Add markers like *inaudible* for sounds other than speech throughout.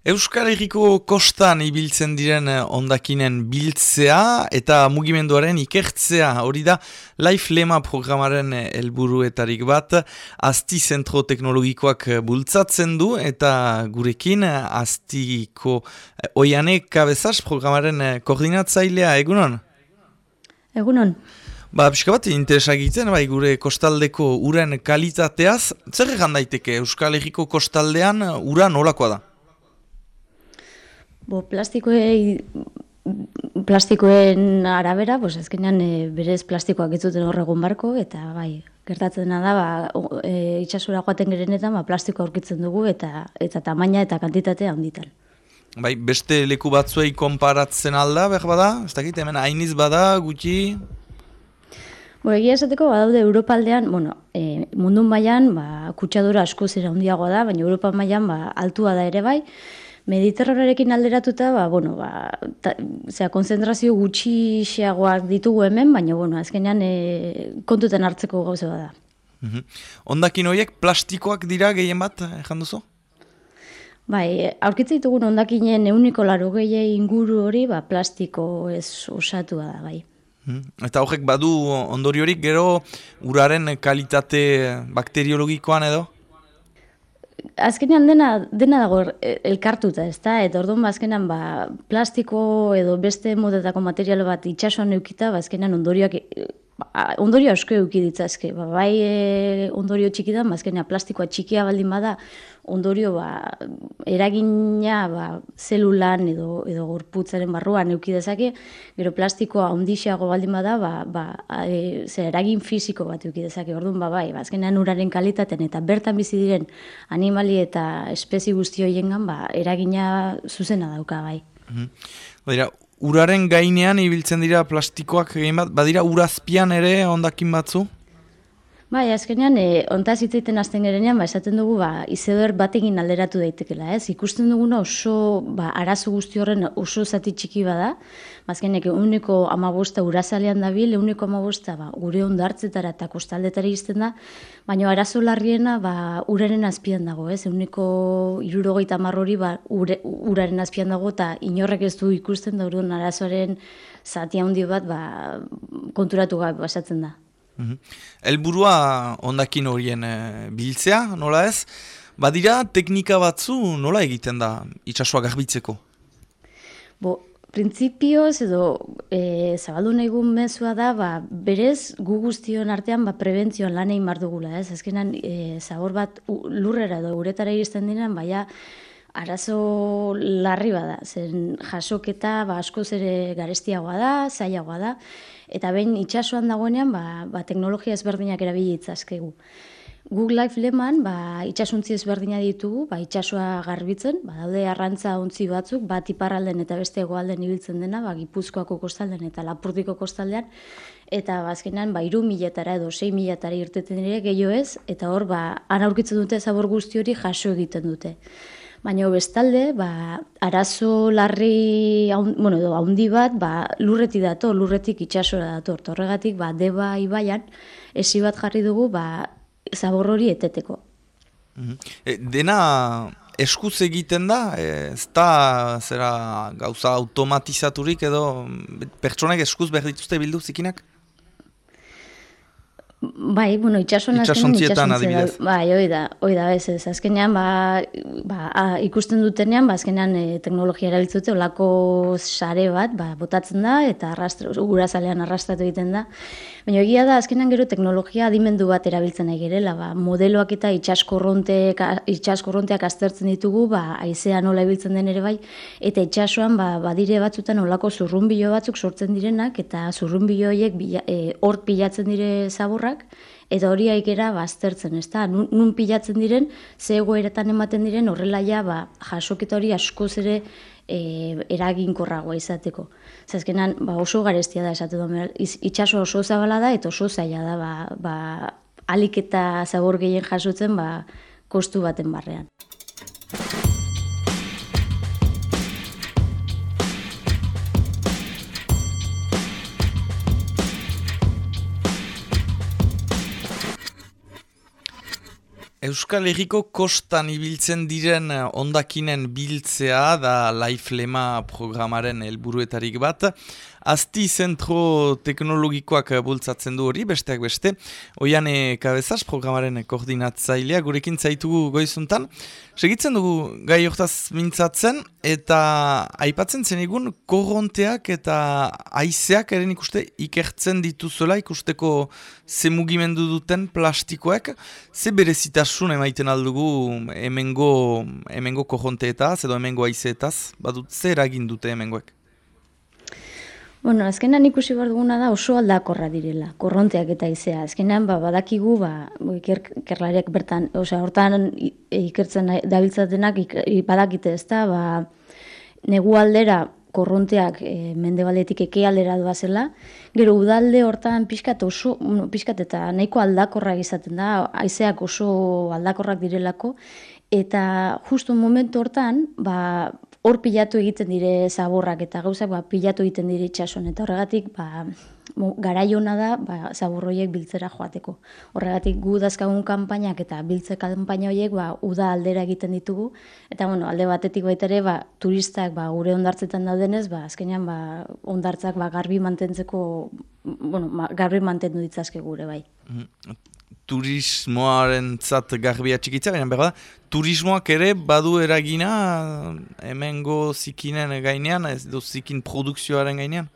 Euskal Herriko kostan ibiltzen diren eh, ondakinen biltzea eta mugimenduaren ikertzea. Hori da, Life Lema programaren eh, helburuetarik bat, Asti Zentro Teknologikoak eh, bultzatzen du eta gurekin Astiko Oianek Kabezaz programaren koordinatzailea, egunon? Egunon. Ba, pixka bat, interesagitzen, bai, gure kostaldeko uren kalitateaz. Zer egan daiteke Euskal Herriko kostaldean ura nolakoa da? Bo, plastikoei plastikoen arabera, pues azkenean e, berez plastikoak ez duten horregun barko, eta bai, gertatzen da, ba, e, itxasura joaten gerenetan, ba, plastiko aurkitzen dugu, eta eta tamaina eta kantitatea handitan. Bai, beste leku batzuei konparatzen alda, behar bada? Ez dakit, hemen hainiz bada, gutxi? Bo, egia esateko, badaude Europaldean, bueno, e, mundun mailan ba, kutsadura asko zera handiagoa da, baina Europa mailan ba, altua da ere bai, Mediterranearekin alderatuta, ba, bueno, ba, ta, zera, konzentrazio gutxi xeagoak ditugu hemen, baina, bueno, azkenean e, kontuten hartzeko gauze da. Mm -hmm. Ondakin horiek plastikoak dira gehien bat, ezan duzu? Bai, aurkitzen ditugun ondakinen euniko laro gehi inguru hori, ba, plastiko ez osatua da, bai. Mhm. Eta horrek badu ondoriorik gero uraren kalitate bakteriologikoan edo? Azkenean dena, dena dago e, elkartuta, ez da? Eta orduan, ba, azkenean, ba, plastiko edo beste modetako material bat itxasuan eukita, ba, azkenean ondorioak, e, ba, ondorio asko euki ditzazke. Ba, bai e, ondorio txiki da, azkenean plastikoa txikia baldin bada, ondorio ba, eragina ba, zelulan edo, edo gorputzaren barruan euki dezake, gero plastikoa ondixeago baldin bada, ba, ba, e, zer eragin fisiko bat euki dezake. Orduan, ba, bai, ba, azkenean uraren kalitaten eta bertan bizi diren animali eta espezi guzti hoiengan ba, eragina zuzena dauka, bai. Mm uraren gainean ibiltzen dira plastikoak egin bat, badira urazpian ere ondakin batzu? Bai, azkenean, e, ontaz hitzaiten azten gerenean, ba, esaten dugu, ba, izedoer batekin alderatu daitekela, ez? Ikusten duguna oso, ba, arazo guzti horren oso zati txiki bada, ba, azkenek, uniko amabosta urazalean dabil, uniko amabosta, ba, gure ondartzetara eta kostaldetara izten da, baina arazo larriena, ba, uraren azpian dago, ez? Uniko irurogeita marrori, ba, ure, uraren azpian dago, eta inorrek ez du ikusten da, arazoaren zati handi bat, ba, konturatu gabe basatzen da. Mhm. Elburua ondakin horien e, biltzea, nola ez? Badira, teknika batzu nola egiten da itxasua garbitzeko? Bo, printzipioz edo e, zabaldu nahi mezua da, ba, berez gu guztion artean ba, prebentzioan lan egin dugula, ez? Ezkenan, e, zabor bat lurrera edo uretara iristen diren, baina arazo larri bada, zen jasoketa ba, asko zere garestiagoa da, zailagoa da, eta behin itxasuan dagoenean ba, ba, teknologia ezberdinak erabili itzazkegu. Google Life Leman ba, itxasuntzi ezberdina ditugu, ba, itxasua garbitzen, ba, daude arrantza ontzi batzuk, bat iparralden eta beste egoalden ibiltzen dena, ba, gipuzkoako kostalden eta lapurtiko kostaldean, eta bazkenan ba, iru miletara edo sei miletara irteten dire gehiago ez, eta hor, ba, aurkitzen dute zabor guzti hori jaso egiten dute. Baina bestalde, ba, arazo larri, bueno, edo, haundi bat, ba, lurreti dator, lurretik itxasora dator. Torregatik, ba, deba ibaian, esi bat jarri dugu, ba, zabor hori eteteko. Mm dena eskuz egiten da, e, ez da zera gauza automatizaturik edo pertsonak eskuz behar dituzte bildu zikinak? Bai, bueno, itxasuan itxasuntzietan adibidez. Bai, hoi da, hoi da, ez, ez, azkenean, ba, ba, a, ikusten dutenean, ba, azkenean e, teknologia erabiltzute, olako sare bat, ba, botatzen da, eta arrastra, urazalean arrastratu egiten da. Baina egia da, azkenan gero teknologia adimendu bat erabiltzen nahi gerela, ba, modeloak eta itxaskorronteak aztertzen ditugu, ba, aizea nola ibiltzen den ere bai, eta itxasuan, ba, badire batzutan olako zurrumbilo batzuk sortzen direnak, eta zurrumbilo horiek e, hor pilatzen dire zaborrak, eta hori aikera baztertzen, ez da? Nun, nun pilatzen diren, ze egoeretan ematen diren, horrela ja, ba, jasoketa hori askoz ere e, eraginkorragoa izateko. Zazkenan, ba, oso garestia da esatu da, itxaso oso zabala da, eta oso zaila da, ba, ba, alik eta zabor gehien jasotzen, ba, kostu baten barrean. Euskal Herriko kostan ibiltzen diren ondakinen biltzea da Life Lema programaren helburuetarik bat. Azti zentro teknologikoak bultzatzen du hori, besteak beste. Oiane Kabezaz programaren koordinatzailea gurekin zaitugu goizuntan. Segitzen dugu gai hortaz mintzatzen eta aipatzen zen egun korronteak eta aizeak eren ikuste ikertzen dituzuela ikusteko ze mugimendu duten plastikoek. Ze berezitasun emaiten aldugu emengo, emengo korronteetaz edo emengo aizeetaz, badut zer egin dute emengoek? Bueno, azkenan ikusi behar duguna da oso aldakorra direla, korronteak eta izea. Azkenan, ba, badakigu, ba, iker, bertan, osea, hortan ikertzen dabiltzatenak badakite ez da, ba, negu aldera korronteak e, mende baletik eke aldera zela, gero udalde hortan pixkat oso, bueno, pixkat eta nahiko aldakorra izaten da, haizeak oso aldakorrak direlako, eta justu momentu hortan, ba, hor pilatu egiten dire zaborrak eta gauzak ba, pilatu egiten dire itxason. Eta horregatik, ba, garaiona da ba, zaborroiek biltzera joateko. Horregatik gu dazkagun kanpainak eta biltze kanpaina horiek ba, uda aldera egiten ditugu. Eta bueno, alde batetik baita ere, ba, turistak ba, gure ondartzetan daudenez, ba, azkenean ba, ondartzak ba, garbi mantentzeko, bueno, garbi mantendu ditzazke gure bai. Turismoaren zat garbia txikitza, baina berda, turismoak ere badu eragina hemengo zikinen gainean, ez du zikin produkzioaren gainean?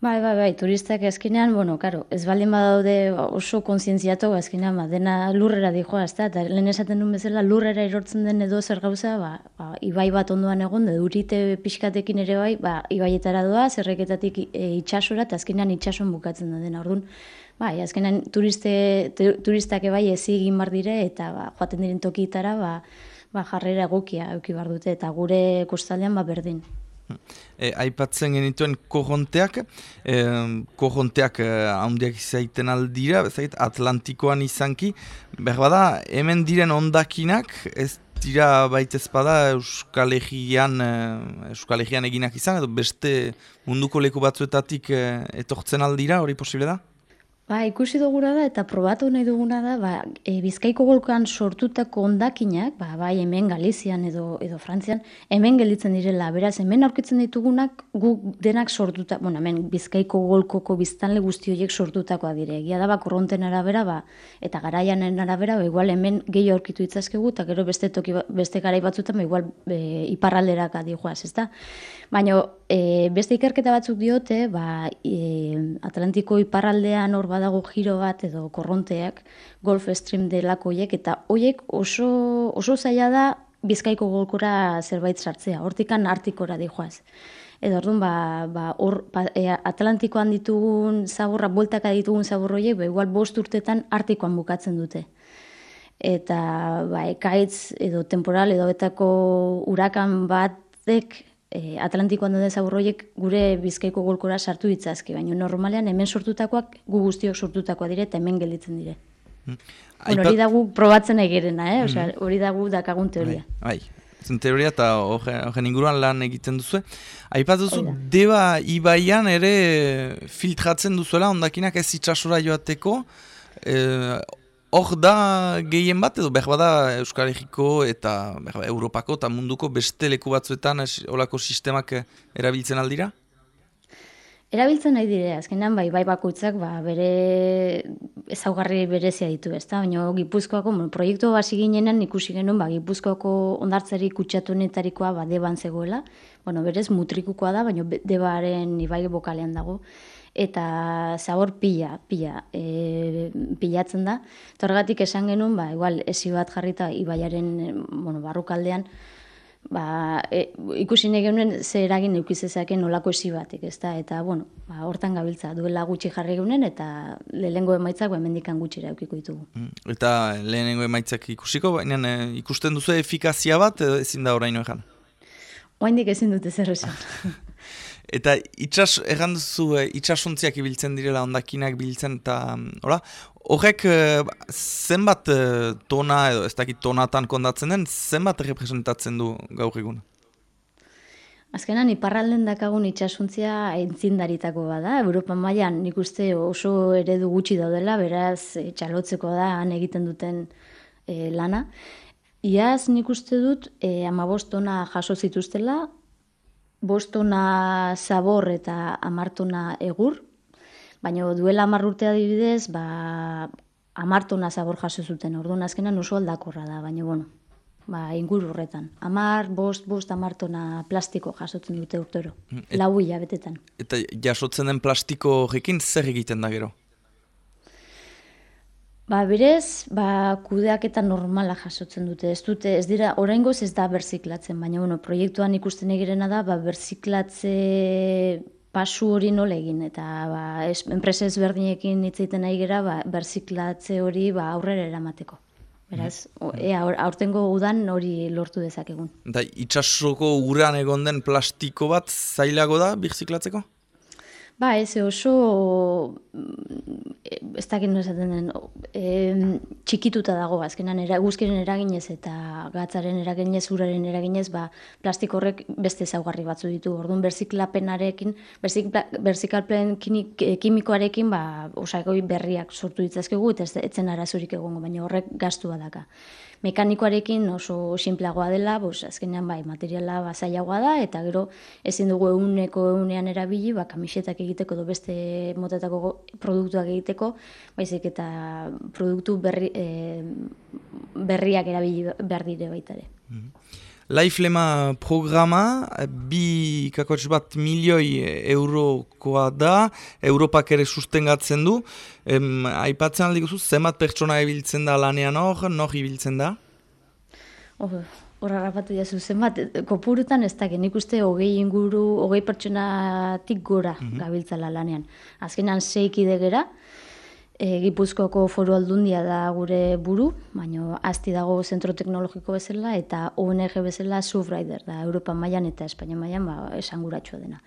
Bai, bai, bai, turistak ezkinean, bueno, karo, ez baldin badaude oso konsientziatu, ezkinean, ba, dena lurrera dihoa, ez da, eta lehen esaten duen bezala lurrera erortzen den edo zer gauza, ba, ba, ibai bat ondoan egon, da durite pixkatekin ere bai, ba, ibaietara doa, zerreketatik e, itxasora, eta ezkinean itxason bukatzen da dena, orduan, Bai, azkenan turiste, turistak ebai ezi egin bar dire eta ba, joaten diren tokitara ba, ba, jarrera egokia euki bar dute eta gure kostaldean ba, berdin. E, aipatzen genituen korronteak, e, korronteak e, handiak izaiten aldira, bezait, Atlantikoan izanki, behar bada, hemen diren ondakinak, ez dira baitez bada Euskal Herrian, e, Euskal Herrian eginak izan, edo beste munduko leku batzuetatik e, etortzen aldira, hori posible da? Ba, ikusi dugura da eta probatu nahi duguna da, ba, e, Bizkaiko golkoan sortutako ondakinak, ba, bai hemen Galizian edo edo Frantzian, hemen gelditzen direla. Beraz, hemen aurkitzen ditugunak gu denak sortuta, bueno, hemen Bizkaiko golkoko biztanle guzti horiek sortutakoa dire. Egia da ba korronten arabera, ba, eta garaianen arabera, ba, igual hemen gehi aurkitu itzazkegu eta gero beste toki ba, beste garai batzuetan ba, igual e, iparralderak adijoaz, ezta? Baina e, beste ikerketa batzuk diote, ba, e, Atlantiko iparraldean hor badago giro bat edo korronteak, Golf Stream delakoiek, eta hoiek oso, oso zaila da bizkaiko golkora zerbait sartzea, hortikan artikora dihoaz. Edo orduan, ba, ba, or, ba, e, Atlantikoan ditugun zaborra, bueltaka ditugun zaborroiek, ba, igual bost urtetan artikoan bukatzen dute. Eta ba, ekaitz edo temporal edo betako urakan batek e, Atlantikoan den zaburroiek gure bizkaiko golkora sartu ditzazke, baina normalean hemen sortutakoak gu guztiok sortutakoa dire eta hemen gelditzen dire. Mm. hori dagu probatzen egirena, eh? Osea, mm. hori dagu dakagun teoria. Bai, bai. zen teoria eta horren inguruan lan egiten duzu. Aipat duzu, deba ibaian ere filtratzen duzuela, ondakinak ez itxasora joateko, eh, hor da gehien bat edo behar bada Euskal Herriko eta behar Europako eta munduko beste leku batzuetan olako sistemak erabiltzen aldira? Erabiltzen nahi dire, azkenean bai, bai bakoitzak ba, bere ezaugarri berezia ditu, ezta? Baina Gipuzkoako, bueno, proiektu hasi ginenan ikusi genuen, ba, Gipuzkoako ondartzari kutsatu netarikoa ba, deban zegoela. Bueno, berez mutrikukoa da, baina debaren ibai bokalean dago eta zabor pila, pila, e, pilatzen da. Torgatik esan genuen, ba, igual, esi bat jarrita ibaiaren bueno, barrukaldean, ba, e, ikusi nahi genuen ze eragin eukizezaken nolako esi batek, ez da? Eta, bueno, ba, hortan gabiltza, duela gutxi jarri genuen, eta lehenengo emaitzak ba, mendikan gutxira eukiko ditugu. Mm, eta lehenengo emaitzak ikusiko, baina e, ikusten duzu efikazia bat, ezin da oraino egan? Oaindik ezin dute zer esan. *laughs* Eta itxas, erran duzu, e, itxasuntziak ibiltzen direla ondakinak biltzen, eta ora, horrek e, zenbat e, tona, edo ez dakit tonatan kondatzen den, zenbat representatzen du gaur egun? Azkenan, iparralden dakagun itxasuntzia entzindaritako bada. Europan mailan nik uste oso eredu gutxi daudela, beraz, txalotzeko da, han egiten duten e, lana. Iaz nik uste dut e, ama bostona jaso zituztela, bostona zabor eta amartona egur, baina duela amarrurte adibidez, ba, amartona zabor jaso zuten, orduan azkenan oso aldakorra da, baina bueno, ba, inguru horretan. Amar, bost, bost, amartona plastiko jasotzen dute urtero, mm, Et, lau hilabetetan. Eta jasotzen den plastiko horrekin zer egiten da gero? Ba, berez, ba, kudeak eta normala jasotzen dute. Ez dute, ez dira, oraingoz ez da berziklatzen, baina bueno, proiektuan ikusten egirena da, ba, berziklatze pasu hori nola egin, eta ba, es, enpresa ezberdinekin hitz nahi gera, ba, berziklatze hori ba, aurrera eramateko. Beraz, mm. ea, aurtengo udan hori lortu dezakegun. Da, itxasoko uran egon den plastiko bat zailago da birziklatzeko? Ba, ez oso, mm, ez dakit no esaten den, e, txikituta dago, azkenan era, eraginez eta gatzaren eraginez, uraren eraginez, ba, plastik horrek beste zaugarri batzu ditu. Orduan, berziklapenarekin, berzikalpen kimikoarekin, ba, osakoi berriak sortu ditzazkegu, eta ez zen arazurik egongo, baina horrek gastu badaka mekanikoarekin oso sinpleagoa dela, bos, azkenean bai, materiala bazaiagoa da, eta gero ezin dugu euneko eunean erabili, ba, kamisetak egiteko edo beste motetako produktuak egiteko, baizik eta produktu berri, e, berriak erabili behar dire baita ere. Mhm. Laiflema programa, bi kakotx bat milioi eurokoa da, Europak ere sustengatzen du. Em, aipatzen aldi guzuz, zenbat pertsona ibiltzen da lanean hor, nor ibiltzen da? Hor, hor harrapatu jazu, zenbat, kopurutan ez da, nik uste hogei inguru, hogei pertsonatik gora mm -hmm. gabiltzala lanean. Azkenan zeikide gera, E, Gipuzkoako foru aldundia da gure buru, baina asti dago zentro teknologiko bezala eta ONG bezala Surfrider da Europa mailan eta Espainia mailan ba esanguratsua dena.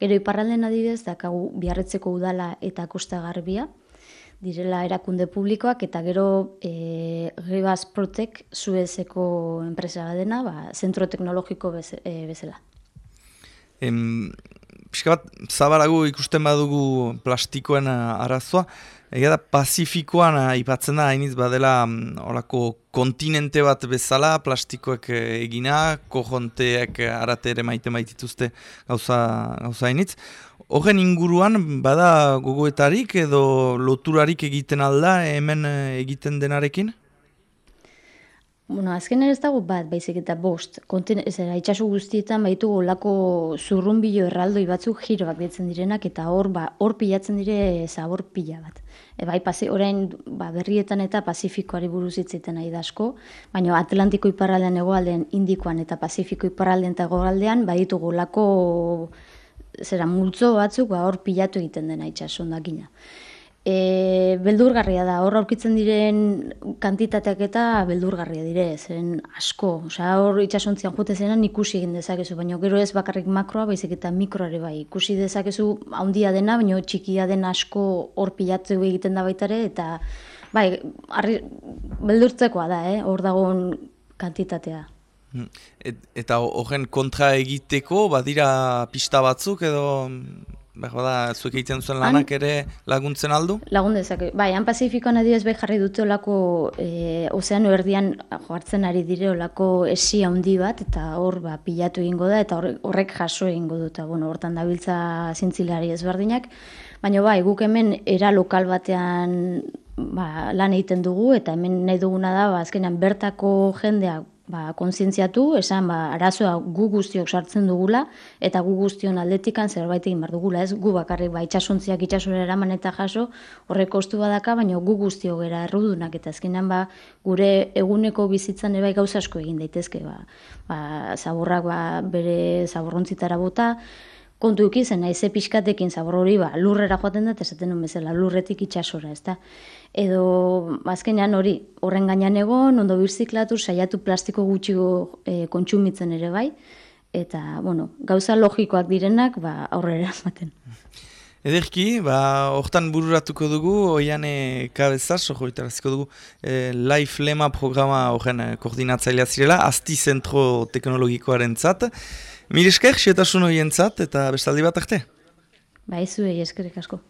Gero iparralden adibidez dakagu biarretzeko udala eta Kosta Garbia direla erakunde publikoak eta gero e, Rivas Protec Suezeko enpresa dena, ba zentro teknologiko e, bezala. Em, bat, zabaragu ikusten badugu plastikoen arazoa, Ega da, Pazifikoan aipatzen da, hainiz badela horako mm, kontinente bat bezala, plastikoek eh, egina, kojonteak arate ere maite maitituzte gauza, gauza hainitz. Horren inguruan, bada gogoetarik edo loturarik egiten alda hemen eh, egiten denarekin? Bueno, azken ez dago bat, baizik eta bost. Konten, ez era, itxasu guztietan baitu olako zurrumbilo erraldoi batzuk giroak ditzen direnak, eta hor ba, hor pilatzen dire zabor pila bat. E, bai, pasi, orain ba, berrietan eta Pazifikoari buruz hitzetan nahi dasko, baina Atlantiko iparraldean egoaldean, Indikoan eta Pazifiko iparraldean eta egoaldean, baditu olako zera multzo batzuk ba, hor pilatu egiten dena itxasu ondakina e, beldurgarria da, hor aurkitzen diren kantitateak eta beldurgarria dire, zen asko, osea hor itxasontzian jute zenan ikusi egin dezakezu, baina gero ez bakarrik makroa, baizik eta mikroare bai, ikusi dezakezu handia dena, baina txikia den asko hor pilatu egiten da baitare, eta bai, arri, beldurtzekoa da, eh? hor dagoen kantitatea. Hmm. Et, eta horren kontra egiteko, badira pista batzuk edo Baina da, zuek egiten zuen lanak ere laguntzen aldu? Lagun dezake. Bai, han Pazifikoan adioz bai jarri dute olako e, ozeano erdian joartzen ari dire olako esi handi bat, eta hor ba, pilatu egingo da, eta horrek jaso egingo dut. Bueno, hortan dabiltza zintzilari ezberdinak. Baina bai, guk hemen era lokal batean ba, lan egiten dugu, eta hemen nahi duguna da, ba, azkenean bertako jendea ba, konzientziatu, esan ba, arazoa gu guztiok sartzen dugula, eta gu guztion aldetikan zerbait egin behar dugula, ez? Gu bakarrik ba, itxasontziak itxasora eraman eta jaso, horrek kostu badaka, baina gu guztio gera errudunak, eta azkenan ba, gure eguneko bizitzan ebai gauza asko egin daitezke, ba, ba, zaborrak ba, bere zaborrontzitara bota, kontu ikizen, nahi ze pixkatekin zabor hori, ba, lurrera joaten da, esaten nuen bezala, lurretik itxasora, ezta? Edo, azkenean hori, horren gainean egon, ondo birziklatu, saiatu plastiko gutxiko e, kontsumitzen ere bai, eta, bueno, gauza logikoak direnak, ba, aurrera ematen. Ederki, ba, hortan bururatuko dugu, oian e, kabezaz, ojo, dugu, e, Life Lema programa horren e, koordinatzailea zirela, asti zentro teknologikoaren zat, Mir esker, xetasun horien zat, eta bestaldi bat arte? Ba, ez eskerrik asko.